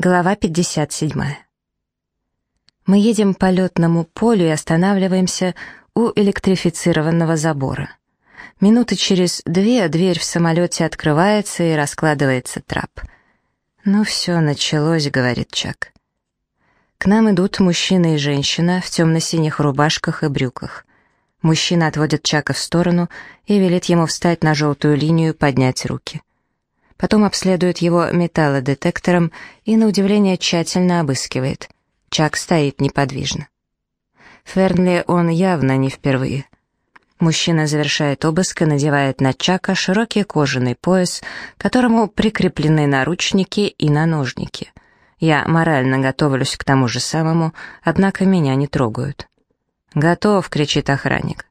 Глава 57. Мы едем по летному полю и останавливаемся у электрифицированного забора. Минуты через две дверь в самолете открывается и раскладывается трап. «Ну все, началось», — говорит Чак. К нам идут мужчина и женщина в темно-синих рубашках и брюках. Мужчина отводит Чака в сторону и велит ему встать на желтую линию, поднять руки потом обследует его металлодетектором и, на удивление, тщательно обыскивает. Чак стоит неподвижно. Фернли он явно не впервые. Мужчина завершает обыск и надевает на Чака широкий кожаный пояс, к которому прикреплены наручники и наножники. Я морально готовлюсь к тому же самому, однако меня не трогают. «Готов!» — кричит охранник.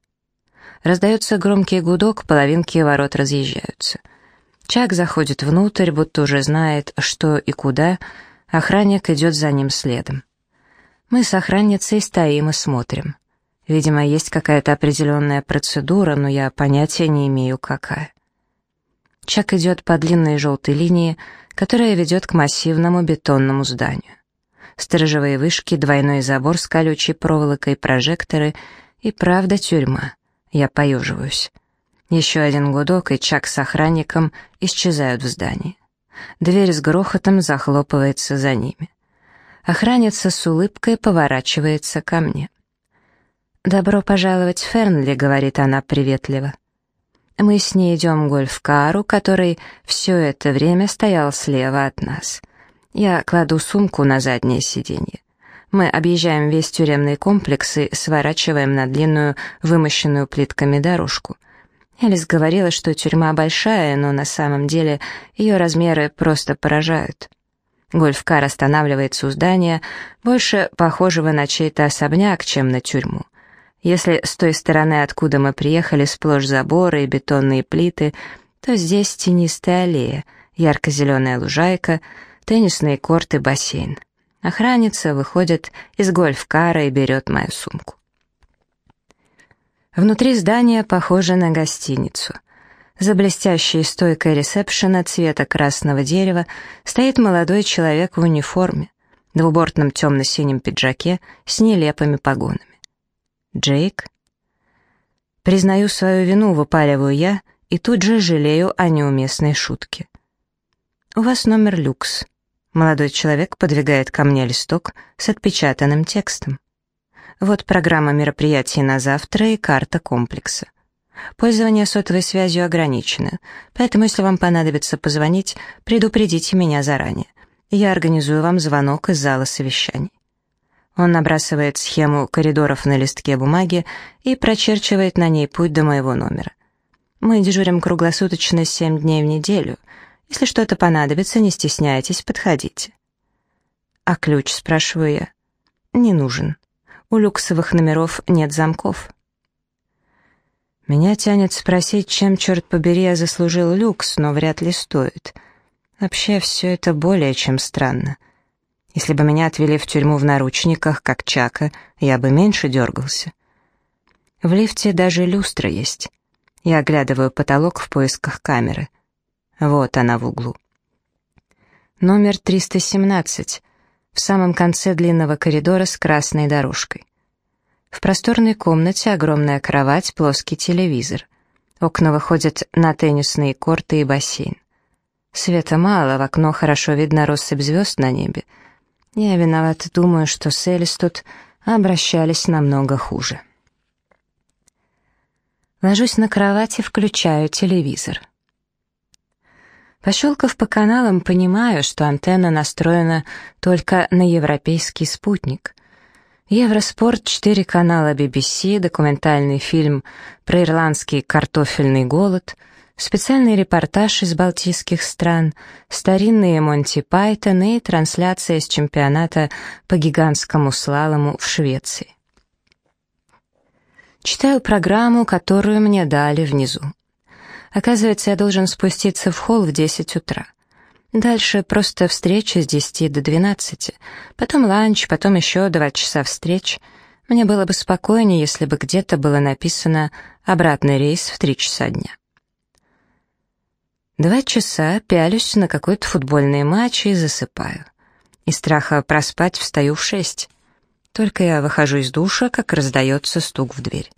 Раздается громкий гудок, половинки ворот разъезжаются — Чак заходит внутрь, будто уже знает, что и куда, охранник идет за ним следом. Мы с охранницей стоим и смотрим. Видимо, есть какая-то определенная процедура, но я понятия не имею, какая. Чак идет по длинной желтой линии, которая ведет к массивному бетонному зданию. Сторожевые вышки, двойной забор с колючей проволокой, прожекторы и, правда, тюрьма. Я поеживаюсь. Еще один гудок, и Чак с охранником исчезают в здании. Дверь с грохотом захлопывается за ними. Охранница с улыбкой поворачивается ко мне. «Добро пожаловать Фернли», — говорит она приветливо. Мы с ней идем гольф-кару, который все это время стоял слева от нас. Я кладу сумку на заднее сиденье. Мы объезжаем весь тюремный комплекс и сворачиваем на длинную, вымощенную плитками дорожку — Элис говорила, что тюрьма большая, но на самом деле ее размеры просто поражают. Гольф-кар останавливается у здания, больше похожего на чей-то особняк, чем на тюрьму. Если с той стороны, откуда мы приехали, сплошь заборы и бетонные плиты, то здесь тенистая аллея, ярко-зеленая лужайка, теннисные корты, бассейн. Охранница выходит из гольф-кара и берет мою сумку. Внутри здания похоже на гостиницу. За блестящей стойкой ресепшена цвета красного дерева стоит молодой человек в униформе, двубортном темно-синем пиджаке с нелепыми погонами. «Джейк?» Признаю свою вину, выпаливаю я, и тут же жалею о неуместной шутке. «У вас номер люкс». Молодой человек подвигает ко мне листок с отпечатанным текстом. Вот программа мероприятий на завтра и карта комплекса. Пользование сотовой связью ограничено, поэтому если вам понадобится позвонить, предупредите меня заранее. Я организую вам звонок из зала совещаний. Он набрасывает схему коридоров на листке бумаги и прочерчивает на ней путь до моего номера. Мы дежурим круглосуточно 7 дней в неделю. Если что-то понадобится, не стесняйтесь, подходите. «А ключ?» — спрашиваю я. «Не нужен у люксовых номеров нет замков. Меня тянет спросить, чем, черт побери, я заслужил люкс, но вряд ли стоит. Вообще, все это более чем странно. Если бы меня отвели в тюрьму в наручниках, как Чака, я бы меньше дергался. В лифте даже люстра есть. Я оглядываю потолок в поисках камеры. Вот она в углу. Номер 317 в самом конце длинного коридора с красной дорожкой. В просторной комнате огромная кровать, плоский телевизор. Окна выходят на теннисные корты и бассейн. Света мало, в окно хорошо видно россыпь звезд на небе. Я виноват, думаю, что с Элис тут обращались намного хуже. Ложусь на кровать и включаю телевизор. Пощелкав по каналам, понимаю, что антенна настроена только на европейский спутник. Евроспорт, четыре канала BBC, документальный фильм про ирландский картофельный голод, специальный репортаж из балтийских стран, старинные Монти Пайтон и трансляция с чемпионата по гигантскому слалому в Швеции. Читаю программу, которую мне дали внизу. Оказывается, я должен спуститься в холл в 10 утра. Дальше просто встреча с 10 до 12, потом ланч, потом еще два часа встреч. Мне было бы спокойнее, если бы где-то было написано «обратный рейс в 3 часа дня». Два часа пялюсь на какой-то футбольный матч и засыпаю. Из страха проспать встаю в шесть. Только я выхожу из душа, как раздается стук в дверь.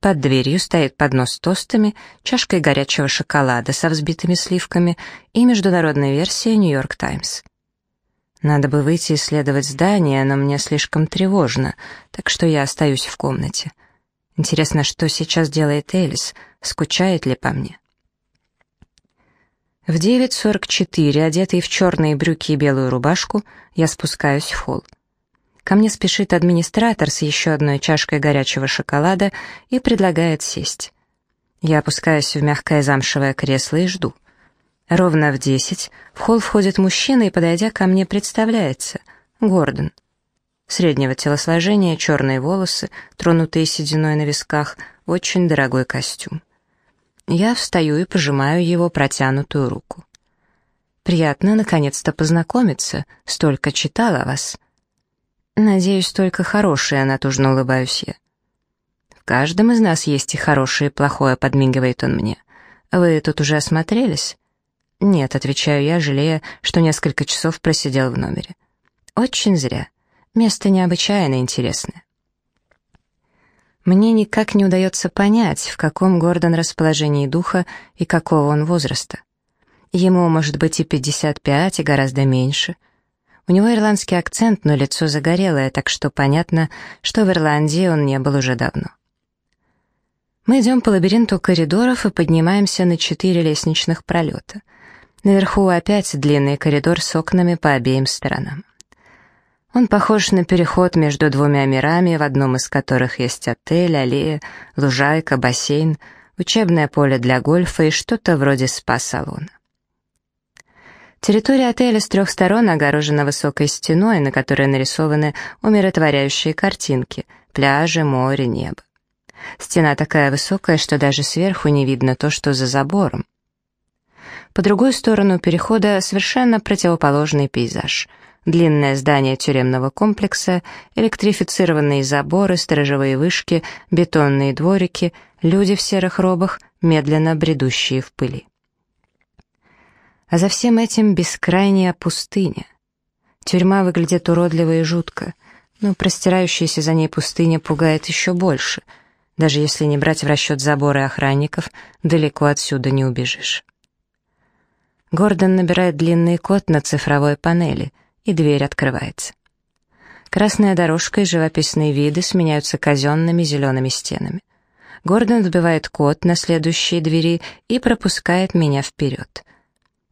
Под дверью стоит поднос с тостами, чашкой горячего шоколада со взбитыми сливками и международная версия «Нью-Йорк Таймс». Надо бы выйти исследовать здание, но мне слишком тревожно, так что я остаюсь в комнате. Интересно, что сейчас делает Элис, скучает ли по мне? В 9.44, одетый в черные брюки и белую рубашку, я спускаюсь в холл. Ко мне спешит администратор с еще одной чашкой горячего шоколада и предлагает сесть. Я опускаюсь в мягкое замшевое кресло и жду. Ровно в десять в холл входит мужчина и, подойдя ко мне, представляется. Гордон. Среднего телосложения, черные волосы, тронутые сединой на висках, очень дорогой костюм. Я встаю и пожимаю его протянутую руку. «Приятно, наконец-то, познакомиться. Столько читал о вас». «Надеюсь, только хорошее», — натужно улыбаюсь я. «В каждом из нас есть и хорошее, и плохое», — подмигивает он мне. «Вы тут уже осмотрелись?» «Нет», — отвечаю я, жалея, что несколько часов просидел в номере. «Очень зря. Место необычайно интересное». Мне никак не удается понять, в каком Гордон расположении духа и какого он возраста. Ему может быть и 55, и гораздо меньше — у него ирландский акцент, но лицо загорелое, так что понятно, что в Ирландии он не был уже давно. Мы идем по лабиринту коридоров и поднимаемся на четыре лестничных пролета. Наверху опять длинный коридор с окнами по обеим сторонам. Он похож на переход между двумя мирами, в одном из которых есть отель, аллея, лужайка, бассейн, учебное поле для гольфа и что-то вроде спа-салона. Территория отеля с трех сторон огорожена высокой стеной, на которой нарисованы умиротворяющие картинки — пляжи, море, небо. Стена такая высокая, что даже сверху не видно то, что за забором. По другую сторону перехода совершенно противоположный пейзаж. Длинное здание тюремного комплекса, электрифицированные заборы, сторожевые вышки, бетонные дворики, люди в серых робах, медленно бредущие в пыли. А за всем этим бескрайняя пустыня. Тюрьма выглядит уродливо и жутко, но простирающаяся за ней пустыня пугает еще больше. Даже если не брать в расчет заборы охранников, далеко отсюда не убежишь. Гордон набирает длинный код на цифровой панели, и дверь открывается. Красная дорожка и живописные виды сменяются казенными зелеными стенами. Гордон вбивает код на следующие двери и пропускает меня вперед.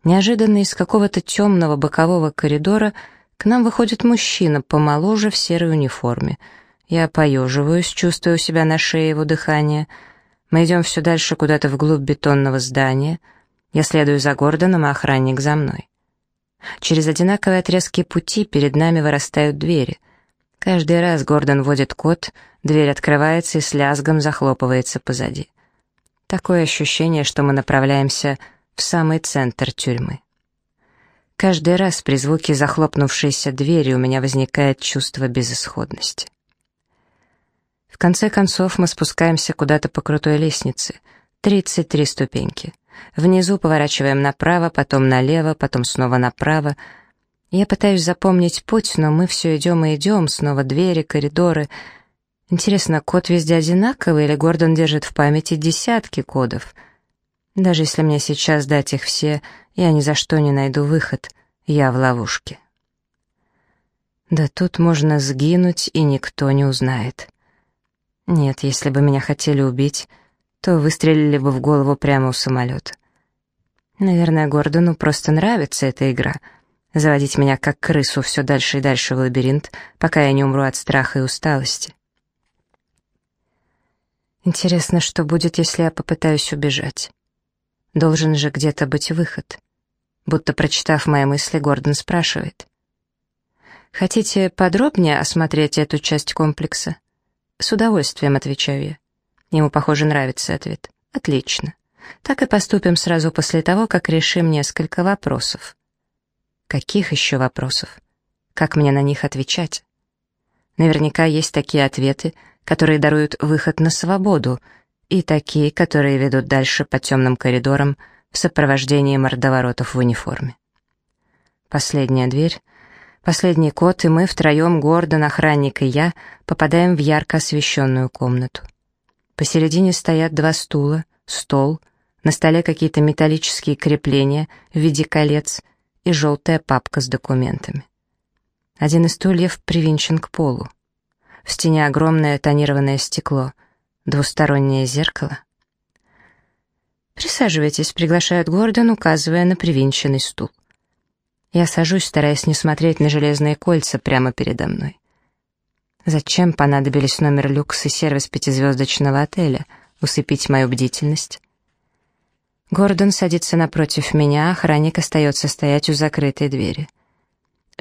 Неожиданно из какого-то темного бокового коридора к нам выходит мужчина, помоложе в серой униформе. Я поеживаюсь, чувствую себя на шее его дыхания. Мы идем все дальше куда-то вглубь бетонного здания. Я следую за Гордоном, а охранник за мной. Через одинаковые отрезки пути перед нами вырастают двери. Каждый раз Гордон вводит код, дверь открывается и с лязгом захлопывается позади. Такое ощущение, что мы направляемся в самый центр тюрьмы. Каждый раз при звуке захлопнувшейся двери у меня возникает чувство безысходности. В конце концов мы спускаемся куда-то по крутой лестнице. 33 ступеньки. Внизу поворачиваем направо, потом налево, потом снова направо. Я пытаюсь запомнить путь, но мы все идем и идем, снова двери, коридоры. Интересно, код везде одинаковый или Гордон держит в памяти десятки кодов — даже если мне сейчас дать их все, я ни за что не найду выход. Я в ловушке. Да тут можно сгинуть, и никто не узнает. Нет, если бы меня хотели убить, то выстрелили бы в голову прямо у самолета. Наверное, Гордону просто нравится эта игра. Заводить меня как крысу все дальше и дальше в лабиринт, пока я не умру от страха и усталости. Интересно, что будет, если я попытаюсь убежать. Должен же где-то быть выход. Будто прочитав мои мысли, Гордон спрашивает. «Хотите подробнее осмотреть эту часть комплекса?» «С удовольствием», — отвечаю я. Ему, похоже, нравится ответ. «Отлично. Так и поступим сразу после того, как решим несколько вопросов». «Каких еще вопросов? Как мне на них отвечать?» Наверняка есть такие ответы, которые даруют выход на свободу, и такие, которые ведут дальше по темным коридорам в сопровождении мордоворотов в униформе. Последняя дверь, Последний кот, и мы втроем, Гордон, охранник и я, попадаем в ярко освещенную комнату. Посередине стоят два стула, стол, на столе какие-то металлические крепления в виде колец и желтая папка с документами. Один из стульев привинчен к полу. В стене огромное тонированное стекло, двустороннее зеркало. «Присаживайтесь», — приглашает Гордон, указывая на привинченный стул. Я сажусь, стараясь не смотреть на железные кольца прямо передо мной. Зачем понадобились номер люкс и сервис пятизвездочного отеля? Усыпить мою бдительность? Гордон садится напротив меня, охранник остается стоять у закрытой двери.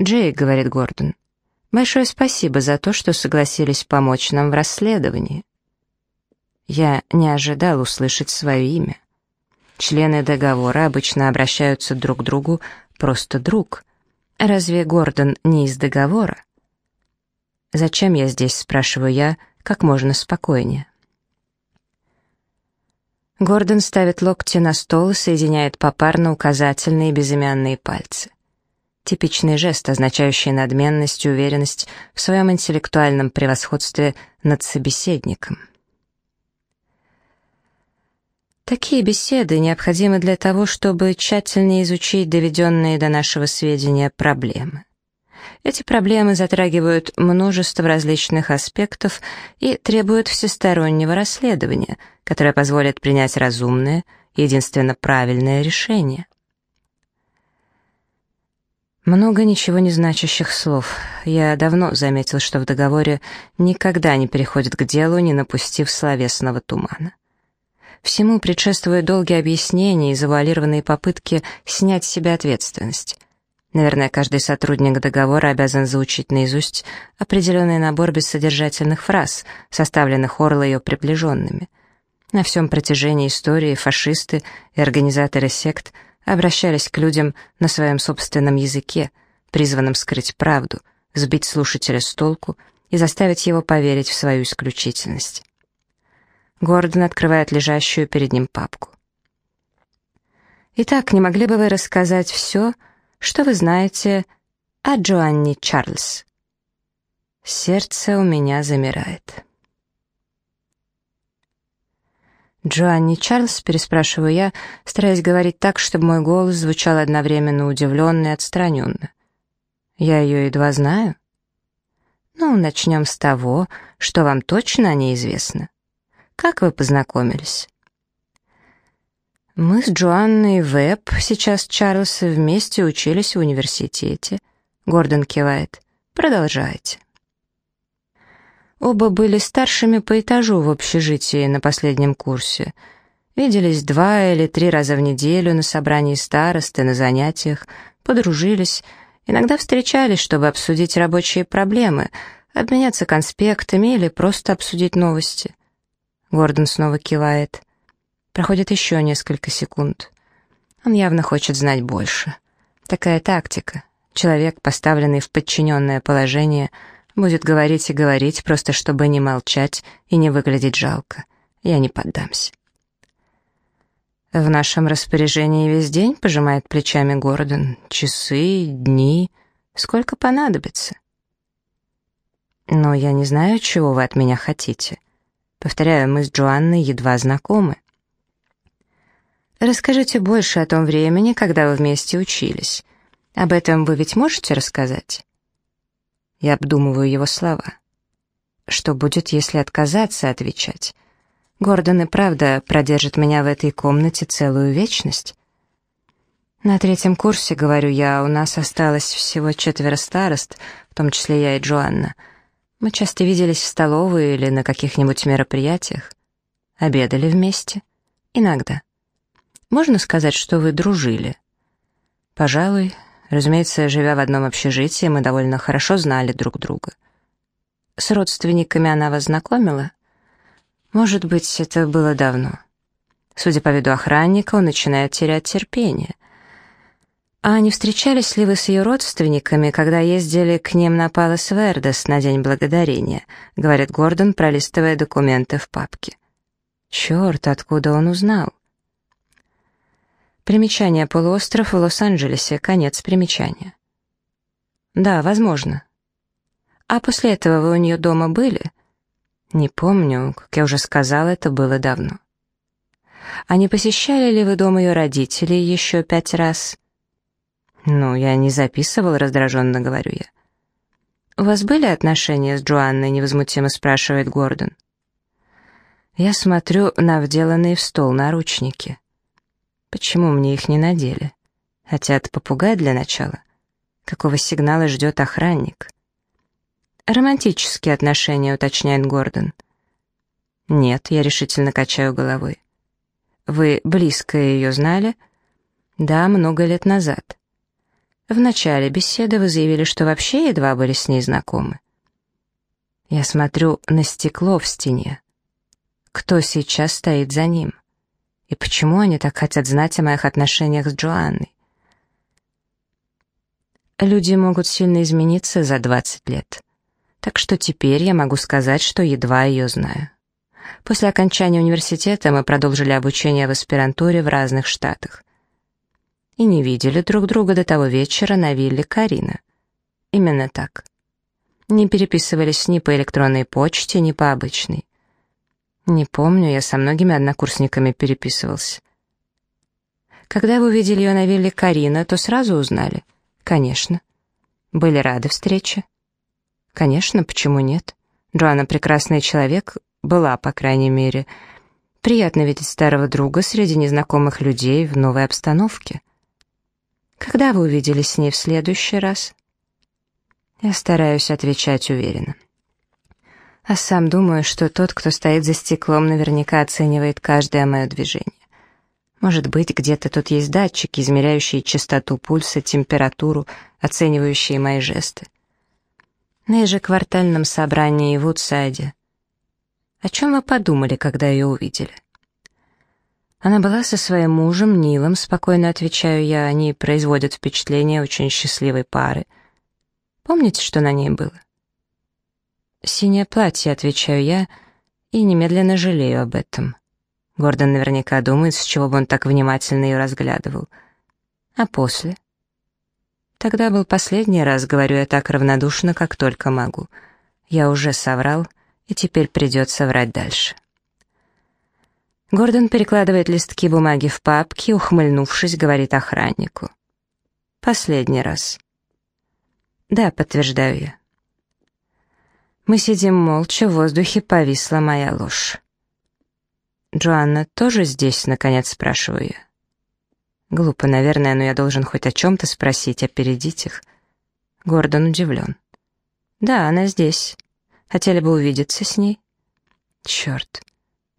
«Джейк», — говорит Гордон, — «большое спасибо за то, что согласились помочь нам в расследовании». Я не ожидал услышать свое имя. Члены договора обычно обращаются друг к другу просто друг. Разве Гордон не из договора? «Зачем я здесь?» — спрашиваю я, как можно спокойнее. Гордон ставит локти на стол и соединяет попарно указательные и безымянные пальцы. Типичный жест, означающий надменность и уверенность в своем интеллектуальном превосходстве над собеседником. Такие беседы необходимы для того, чтобы тщательнее изучить доведенные до нашего сведения проблемы. Эти проблемы затрагивают множество различных аспектов и требуют всестороннего расследования, которое позволит принять разумное, единственно правильное решение. Много ничего не значащих слов. Я давно заметил, что в договоре никогда не переходит к делу, не напустив словесного тумана. Всему предшествуют долгие объяснения и завуалированные попытки снять с себя ответственность. Наверное, каждый сотрудник договора обязан заучить наизусть определенный набор бессодержательных фраз, составленных Орло ее приближенными. На всем протяжении истории фашисты и организаторы сект обращались к людям на своем собственном языке, призванном скрыть правду, сбить слушателя с толку и заставить его поверить в свою исключительность. Гордон открывает лежащую перед ним папку. «Итак, не могли бы вы рассказать все, что вы знаете о Джоанне Чарльз?» Сердце у меня замирает. «Джоанни Чарльз?» — переспрашиваю я, стараясь говорить так, чтобы мой голос звучал одновременно удивленно и отстраненно. «Я ее едва знаю». «Ну, начнем с того, что вам точно о ней известно. Как вы познакомились?» «Мы с Джоанной Веб, сейчас Чарльз, вместе учились в университете». Гордон кивает. «Продолжайте». Оба были старшими по этажу в общежитии на последнем курсе. Виделись два или три раза в неделю на собрании старосты, на занятиях, подружились, иногда встречались, чтобы обсудить рабочие проблемы, обменяться конспектами или просто обсудить новости. Гордон снова кивает. Проходит еще несколько секунд. Он явно хочет знать больше. Такая тактика. Человек, поставленный в подчиненное положение, будет говорить и говорить, просто чтобы не молчать и не выглядеть жалко. Я не поддамся. «В нашем распоряжении весь день», — пожимает плечами Гордон. «Часы, дни, сколько понадобится». «Но я не знаю, чего вы от меня хотите. Повторяю, мы с Джоанной едва знакомы. Расскажите больше о том времени, когда вы вместе учились. Об этом вы ведь можете рассказать? Я обдумываю его слова. Что будет, если отказаться отвечать? Гордон и правда продержит меня в этой комнате целую вечность? На третьем курсе, говорю я, у нас осталось всего четверо старост, в том числе я и Джоанна — мы часто виделись в столовой или на каких-нибудь мероприятиях. Обедали вместе. Иногда. Можно сказать, что вы дружили? Пожалуй. Разумеется, живя в одном общежитии, мы довольно хорошо знали друг друга. С родственниками она вас знакомила? Может быть, это было давно. Судя по виду охранника, он начинает терять терпение — «А не встречались ли вы с ее родственниками, когда ездили к ним на Палас Вердес на День Благодарения?» — говорит Гордон, пролистывая документы в папке. «Черт, откуда он узнал?» Примечание «Полуостров в Лос-Анджелесе», конец примечания. «Да, возможно». «А после этого вы у нее дома были?» «Не помню, как я уже сказала, это было давно». «А не посещали ли вы дом ее родителей еще пять раз?» «Ну, я не записывал», — раздраженно говорю я. «У вас были отношения с Джоанной?» — невозмутимо спрашивает Гордон. Я смотрю на вделанные в стол наручники. Почему мне их не надели? Хотят попугать для начала? Какого сигнала ждет охранник? Романтические отношения, уточняет Гордон. Нет, я решительно качаю головой. Вы близко ее знали? Да, много лет назад. В начале беседы вы заявили, что вообще едва были с ней знакомы. Я смотрю на стекло в стене. Кто сейчас стоит за ним? И почему они так хотят знать о моих отношениях с Джоанной? Люди могут сильно измениться за 20 лет. Так что теперь я могу сказать, что едва ее знаю. После окончания университета мы продолжили обучение в аспирантуре в разных штатах и не видели друг друга до того вечера на вилле Карина. Именно так. Не переписывались ни по электронной почте, ни по обычной. Не помню, я со многими однокурсниками переписывался. Когда вы увидели ее на вилле Карина, то сразу узнали? Конечно. Были рады встрече? Конечно, почему нет? Джоанна прекрасный человек, была, по крайней мере. Приятно видеть старого друга среди незнакомых людей в новой обстановке. Когда вы увиделись с ней в следующий раз? Я стараюсь отвечать уверенно. А сам думаю, что тот, кто стоит за стеклом, наверняка оценивает каждое мое движение. Может быть, где-то тут есть датчики, измеряющие частоту пульса, температуру, оценивающие мои жесты. На ежеквартальном собрании в Вудсайде. О чем вы подумали, когда ее увидели? Она была со своим мужем Нилом, спокойно отвечаю я, они производят впечатление очень счастливой пары. Помните, что на ней было? Синее платье, отвечаю я, и немедленно жалею об этом. Гордон наверняка думает, с чего бы он так внимательно ее разглядывал. А после? Тогда был последний раз, говорю я так равнодушно, как только могу. Я уже соврал, и теперь придется врать дальше. Гордон перекладывает листки бумаги в папки, ухмыльнувшись, говорит охраннику. «Последний раз». «Да», — подтверждаю я. Мы сидим молча, в воздухе повисла моя ложь. «Джоанна тоже здесь?» — наконец спрашиваю я. Глупо, наверное, но я должен хоть о чем-то спросить, опередить их. Гордон удивлен. «Да, она здесь. Хотели бы увидеться с ней?» «Черт,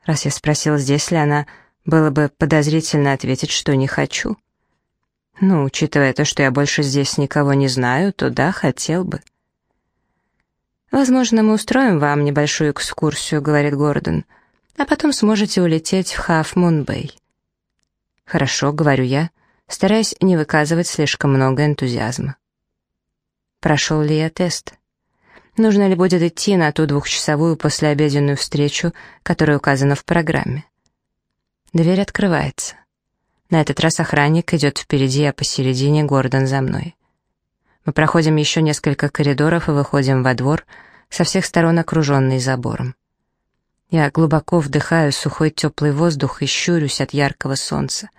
Раз я спросил, здесь ли она, было бы подозрительно ответить, что не хочу. Ну, учитывая то, что я больше здесь никого не знаю, то да, хотел бы. «Возможно, мы устроим вам небольшую экскурсию», — говорит Гордон, «а потом сможете улететь в Хаф Мунбэй». «Хорошо», — говорю я, стараясь не выказывать слишком много энтузиазма. Прошел ли я тест? Нужно ли будет идти на ту двухчасовую послеобеденную встречу, которая указана в программе? Дверь открывается. На этот раз охранник идет впереди, а посередине Гордон за мной. Мы проходим еще несколько коридоров и выходим во двор, со всех сторон окруженный забором. Я глубоко вдыхаю сухой теплый воздух и щурюсь от яркого солнца.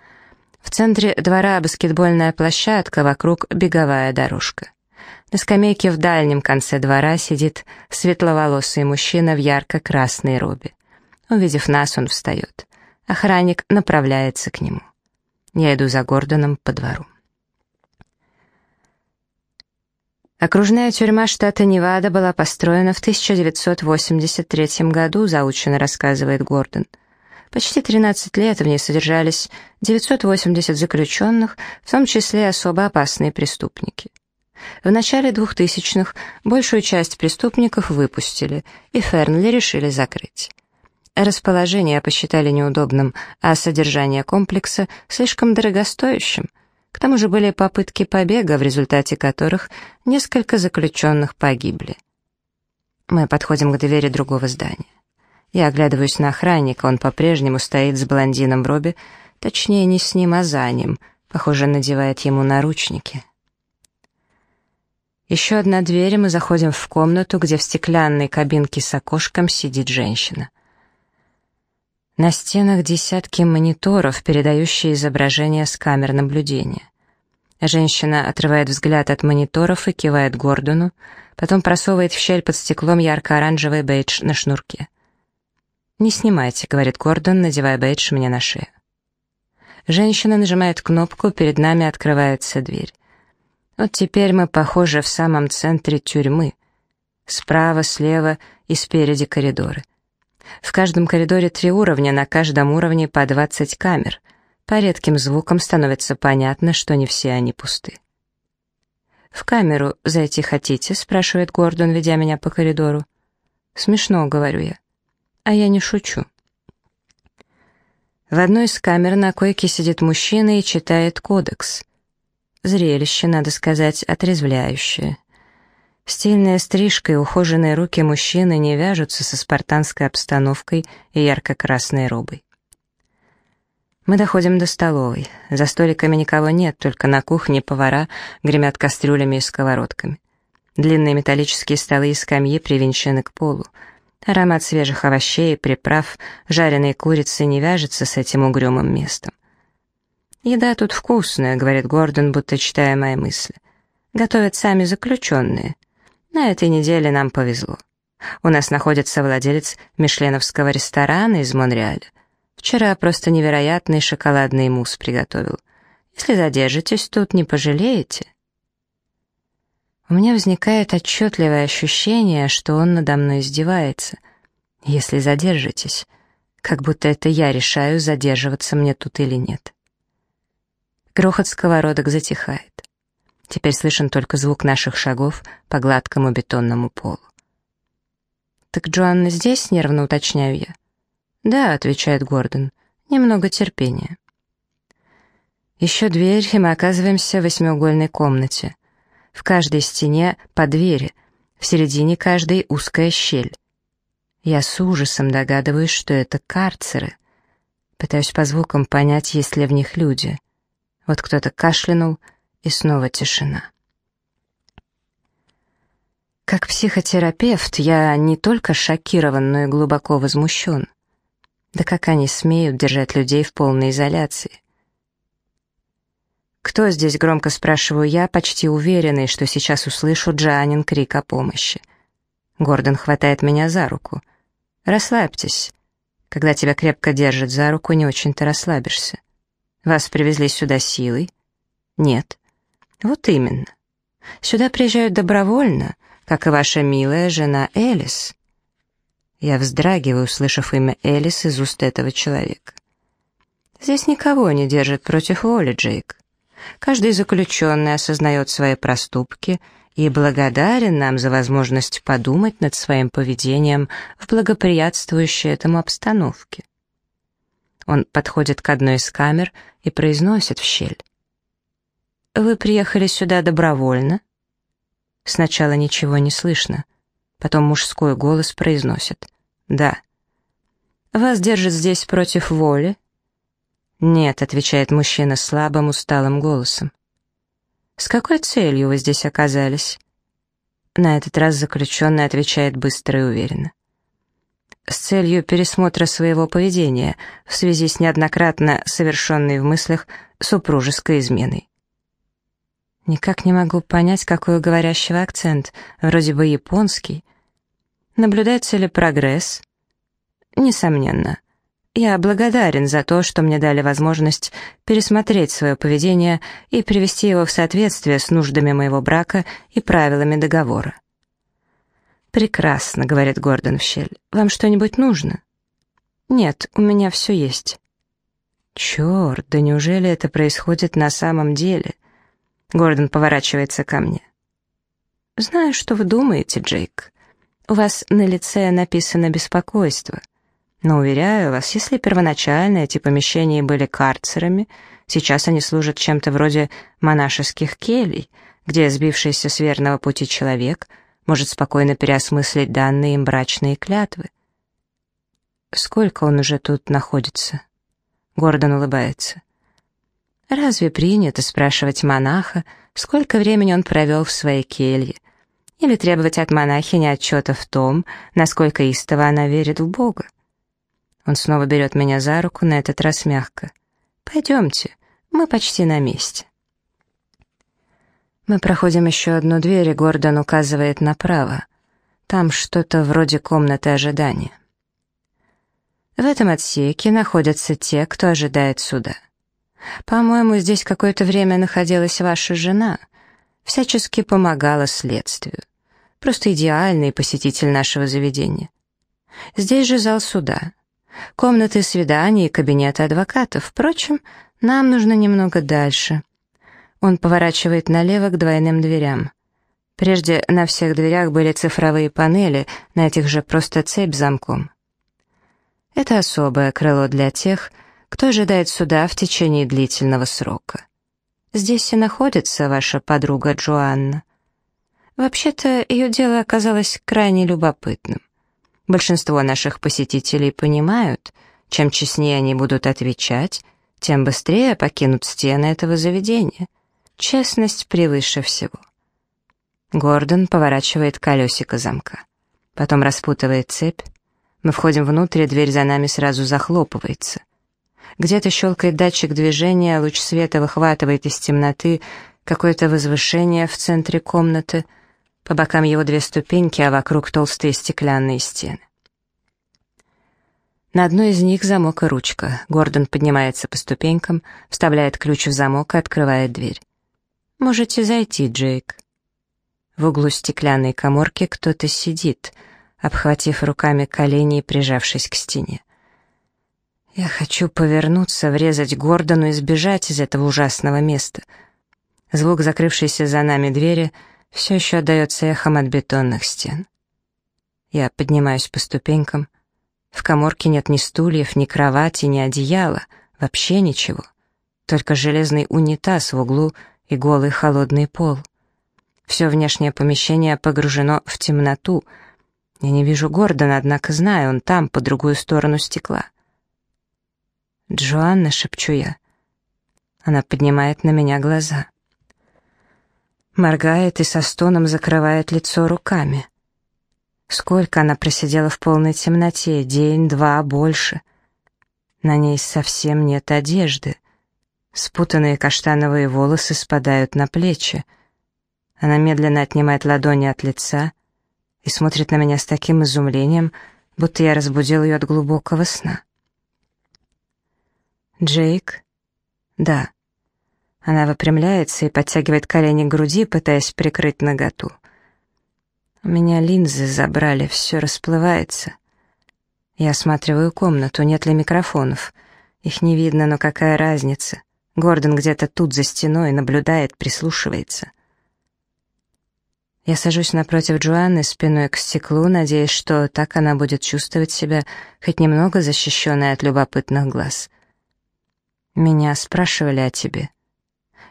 В центре двора баскетбольная площадка, вокруг беговая дорожка. На скамейке в дальнем конце двора сидит светловолосый мужчина в ярко-красной робе. Увидев нас, он встает. Охранник направляется к нему. Я иду за Гордоном по двору. Окружная тюрьма штата Невада была построена в 1983 году, заученно рассказывает Гордон. Почти 13 лет в ней содержались 980 заключенных, в том числе особо опасные преступники. В начале 2000-х большую часть преступников выпустили, и Фернли решили закрыть. Расположение посчитали неудобным, а содержание комплекса слишком дорогостоящим. К тому же были попытки побега, в результате которых несколько заключенных погибли. Мы подходим к двери другого здания. Я оглядываюсь на охранника, он по-прежнему стоит с блондином в робе, точнее, не с ним, а за ним, похоже, надевает ему наручники. Еще одна дверь, и мы заходим в комнату, где в стеклянной кабинке с окошком сидит женщина. На стенах десятки мониторов, передающие изображения с камер наблюдения. Женщина отрывает взгляд от мониторов и кивает Гордону, потом просовывает в щель под стеклом ярко-оранжевый бейдж на шнурке. «Не снимайте», — говорит Гордон, надевая бейдж мне на шею. Женщина нажимает кнопку, перед нами открывается дверь. Вот теперь мы, похоже, в самом центре тюрьмы. Справа, слева и спереди коридоры. В каждом коридоре три уровня, на каждом уровне по 20 камер. По редким звукам становится понятно, что не все они пусты. «В камеру зайти хотите?» — спрашивает Гордон, ведя меня по коридору. «Смешно», — говорю я. «А я не шучу». В одной из камер на койке сидит мужчина и читает кодекс. Зрелище, надо сказать, отрезвляющее. Стильная стрижка и ухоженные руки мужчины не вяжутся со спартанской обстановкой и ярко-красной робой. Мы доходим до столовой. За столиками никого нет, только на кухне повара гремят кастрюлями и сковородками. Длинные металлические столы и скамьи привинчены к полу. Аромат свежих овощей, приправ, жареной курицы не вяжется с этим угрюмым местом. «Еда тут вкусная», — говорит Гордон, будто читая мои мысли. «Готовят сами заключенные. На этой неделе нам повезло. У нас находится владелец мишленовского ресторана из Монреаля. Вчера просто невероятный шоколадный мусс приготовил. Если задержитесь тут, не пожалеете». У меня возникает отчетливое ощущение, что он надо мной издевается. Если задержитесь, как будто это я решаю, задерживаться мне тут или нет. Грохот сковородок затихает. Теперь слышен только звук наших шагов по гладкому бетонному полу. «Так Джоанна здесь?» — нервно уточняю я. «Да», — отвечает Гордон, — «немного терпения». Еще дверь, и мы оказываемся в восьмиугольной комнате. В каждой стене по двери, в середине каждой узкая щель. Я с ужасом догадываюсь, что это карцеры. Пытаюсь по звукам понять, есть ли в них люди — вот кто-то кашлянул, и снова тишина. Как психотерапевт я не только шокирован, но и глубоко возмущен. Да как они смеют держать людей в полной изоляции? «Кто здесь?» — громко спрашиваю я, почти уверенный, что сейчас услышу Джанин крик о помощи. Гордон хватает меня за руку. «Расслабьтесь. Когда тебя крепко держат за руку, не очень-то расслабишься. Вас привезли сюда силой? Нет. Вот именно. Сюда приезжают добровольно, как и ваша милая жена Элис. Я вздрагиваю, услышав имя Элис из уст этого человека. Здесь никого не держат против воли, Джейк. Каждый заключенный осознает свои проступки и благодарен нам за возможность подумать над своим поведением в благоприятствующей этому обстановке. Он подходит к одной из камер и произносит в щель. «Вы приехали сюда добровольно?» Сначала ничего не слышно, потом мужской голос произносит. «Да». «Вас держат здесь против воли?» «Нет», — отвечает мужчина слабым, усталым голосом. «С какой целью вы здесь оказались?» На этот раз заключенный отвечает быстро и уверенно с целью пересмотра своего поведения в связи с неоднократно совершенной в мыслях супружеской изменой. Никак не могу понять, какой у говорящего акцент, вроде бы японский. Наблюдается ли прогресс? Несомненно. Я благодарен за то, что мне дали возможность пересмотреть свое поведение и привести его в соответствие с нуждами моего брака и правилами договора. «Прекрасно», — говорит Гордон в щель. «Вам что-нибудь нужно?» «Нет, у меня все есть». «Черт, да неужели это происходит на самом деле?» Гордон поворачивается ко мне. «Знаю, что вы думаете, Джейк. У вас на лице написано беспокойство. Но, уверяю вас, если первоначально эти помещения были карцерами, сейчас они служат чем-то вроде монашеских келей, где сбившийся с верного пути человек — может спокойно переосмыслить данные им брачные клятвы. Сколько он уже тут находится? Гордон улыбается. Разве принято спрашивать монаха, сколько времени он провел в своей келье, или требовать от монахини отчета в том, насколько истово она верит в Бога. Он снова берет меня за руку, на этот раз мягко. «Пойдемте, мы почти на месте». Мы проходим еще одну дверь, и Гордон указывает направо. Там что-то вроде комнаты ожидания. В этом отсеке находятся те, кто ожидает суда. По-моему, здесь какое-то время находилась ваша жена, всячески помогала следствию. Просто идеальный посетитель нашего заведения. Здесь же зал суда. Комнаты свиданий и кабинеты адвокатов. Впрочем, нам нужно немного дальше. Он поворачивает налево к двойным дверям. Прежде на всех дверях были цифровые панели, на этих же просто цепь замком. Это особое крыло для тех, кто ожидает суда в течение длительного срока. Здесь и находится ваша подруга Джоанна. Вообще-то ее дело оказалось крайне любопытным. Большинство наших посетителей понимают, чем честнее они будут отвечать, тем быстрее покинут стены этого заведения. Честность превыше всего. Гордон поворачивает колесико замка. Потом распутывает цепь. Мы входим внутрь, дверь за нами сразу захлопывается. Где-то щелкает датчик движения, луч света выхватывает из темноты какое-то возвышение в центре комнаты. По бокам его две ступеньки, а вокруг толстые стеклянные стены. На одной из них замок и ручка. Гордон поднимается по ступенькам, вставляет ключ в замок и открывает дверь. «Можете зайти, Джейк». В углу стеклянной коморки кто-то сидит, обхватив руками колени и прижавшись к стене. Я хочу повернуться, врезать Гордону и сбежать из этого ужасного места. Звук закрывшейся за нами двери все еще отдается эхом от бетонных стен. Я поднимаюсь по ступенькам. В коморке нет ни стульев, ни кровати, ни одеяла, вообще ничего. Только железный унитаз в углу и голый холодный пол. Все внешнее помещение погружено в темноту. Я не вижу Гордона, однако знаю, он там, по другую сторону стекла. «Джоанна», — шепчу я. Она поднимает на меня глаза. Моргает и со стоном закрывает лицо руками. Сколько она просидела в полной темноте, день, два, больше. На ней совсем нет одежды. Спутанные каштановые волосы спадают на плечи. Она медленно отнимает ладони от лица и смотрит на меня с таким изумлением, будто я разбудил ее от глубокого сна. «Джейк?» «Да». Она выпрямляется и подтягивает колени к груди, пытаясь прикрыть наготу. «У меня линзы забрали, все расплывается». Я осматриваю комнату, нет ли микрофонов. Их не видно, но какая разница. Гордон где-то тут за стеной наблюдает, прислушивается. Я сажусь напротив Джоанны спиной к стеклу, надеясь, что так она будет чувствовать себя хоть немного защищенной от любопытных глаз. Меня спрашивали о тебе.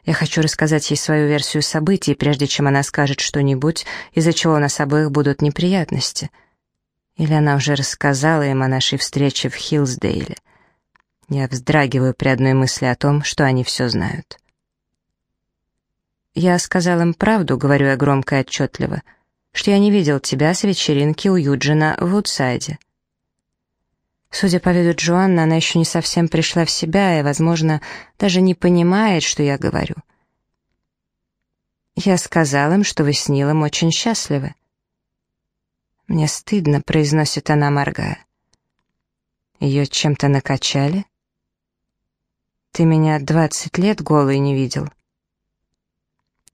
Я хочу рассказать ей свою версию событий, прежде чем она скажет что-нибудь, из-за чего у нас обоих будут неприятности. Или она уже рассказала им о нашей встрече в Хиллсдейле. Я вздрагиваю при одной мысли о том, что они все знают. Я сказал им правду, говорю я громко и отчетливо, что я не видел тебя с вечеринки у Юджина в Вудсайде. Судя по виду Джоанны, она еще не совсем пришла в себя и, возможно, даже не понимает, что я говорю. Я сказал им, что вы с Нилом очень счастливы. «Мне стыдно», — произносит она, моргая. «Ее чем-то накачали?» «Ты меня двадцать лет голой не видел».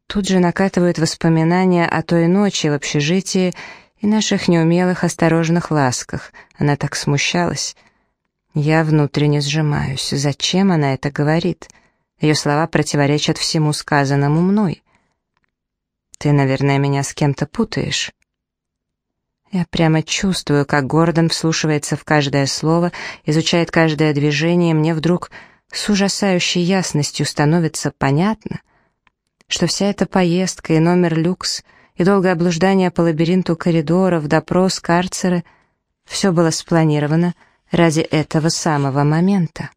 Тут же накатывают воспоминания о той ночи в общежитии и наших неумелых осторожных ласках. Она так смущалась. Я внутренне сжимаюсь. Зачем она это говорит? Ее слова противоречат всему сказанному мной. Ты, наверное, меня с кем-то путаешь. Я прямо чувствую, как Гордон вслушивается в каждое слово, изучает каждое движение, и мне вдруг с ужасающей ясностью становится понятно, что вся эта поездка и номер люкс — и долгое блуждание по лабиринту коридоров, допрос, карцеры — все было спланировано ради этого самого момента.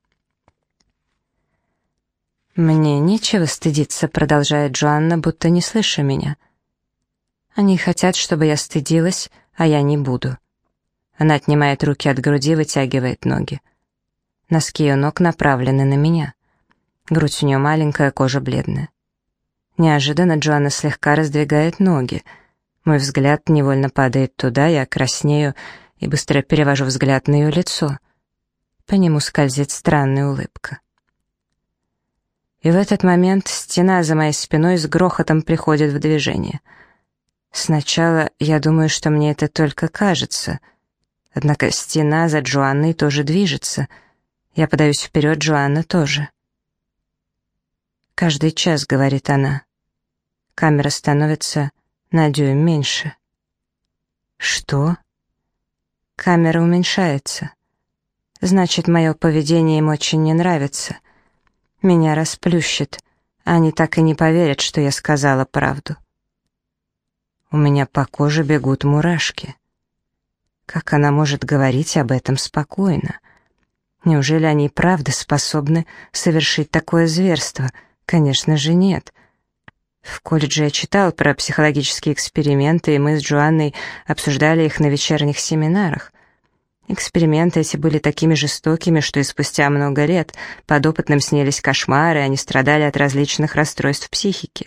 «Мне нечего стыдиться», — продолжает Джоанна, будто не слыша меня. «Они хотят, чтобы я стыдилась, а я не буду». Она отнимает руки от груди, вытягивает ноги. Носки ее ног направлены на меня. Грудь у нее маленькая, кожа бледная. Неожиданно Джоанна слегка раздвигает ноги. Мой взгляд невольно падает туда, я краснею и быстро перевожу взгляд на ее лицо. По нему скользит странная улыбка. И в этот момент стена за моей спиной с грохотом приходит в движение. Сначала я думаю, что мне это только кажется. Однако стена за Джоанной тоже движется. Я подаюсь вперед, Джоанна тоже. «Каждый час», — говорит она. Камера становится на дюйм меньше. «Что?» Камера уменьшается. Значит, мое поведение им очень не нравится — меня расплющит. Они так и не поверят, что я сказала правду. У меня по коже бегут мурашки. Как она может говорить об этом спокойно? Неужели они правда способны совершить такое зверство? Конечно же, нет. В колледже я читал про психологические эксперименты, и мы с Джоанной обсуждали их на вечерних семинарах. Эксперименты эти были такими жестокими, что и спустя много лет подопытным снились кошмары, они страдали от различных расстройств психики.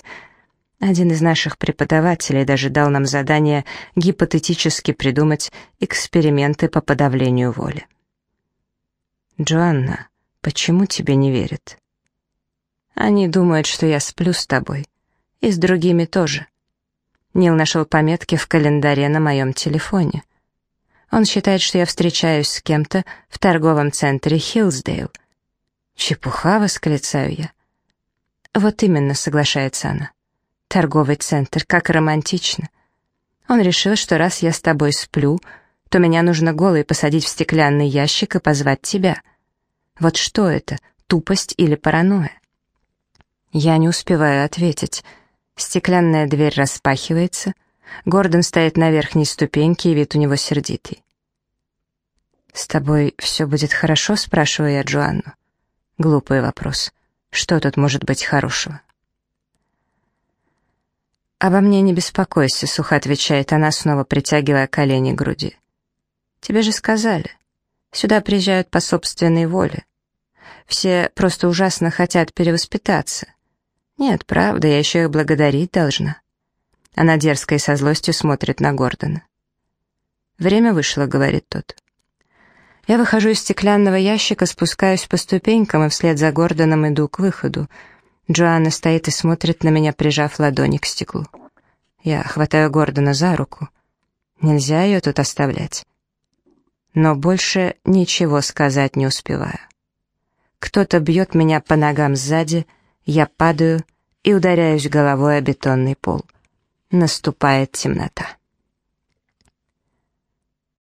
Один из наших преподавателей даже дал нам задание гипотетически придумать эксперименты по подавлению воли. «Джоанна, почему тебе не верят?» «Они думают, что я сплю с тобой. И с другими тоже». Нил нашел пометки в календаре на моем телефоне. Он считает, что я встречаюсь с кем-то в торговом центре Хиллсдейл. «Чепуха!» — восклицаю я. «Вот именно», — соглашается она. «Торговый центр, как романтично». Он решил, что раз я с тобой сплю, то меня нужно голой посадить в стеклянный ящик и позвать тебя. Вот что это, тупость или паранойя? Я не успеваю ответить. Стеклянная дверь распахивается — Гордон стоит на верхней ступеньке, и вид у него сердитый. «С тобой все будет хорошо?» — спрашиваю я Джоанну. Глупый вопрос. Что тут может быть хорошего? «Обо мне не беспокойся», — сухо отвечает она, снова притягивая колени к груди. «Тебе же сказали. Сюда приезжают по собственной воле. Все просто ужасно хотят перевоспитаться. Нет, правда, я еще их благодарить должна». Она дерзко и со злостью смотрит на Гордона. «Время вышло», — говорит тот. Я выхожу из стеклянного ящика, спускаюсь по ступенькам и вслед за Гордоном иду к выходу. Джоанна стоит и смотрит на меня, прижав ладони к стеклу. Я хватаю Гордона за руку. Нельзя ее тут оставлять. Но больше ничего сказать не успеваю. Кто-то бьет меня по ногам сзади, я падаю и ударяюсь головой о бетонный пол. Наступает темнота.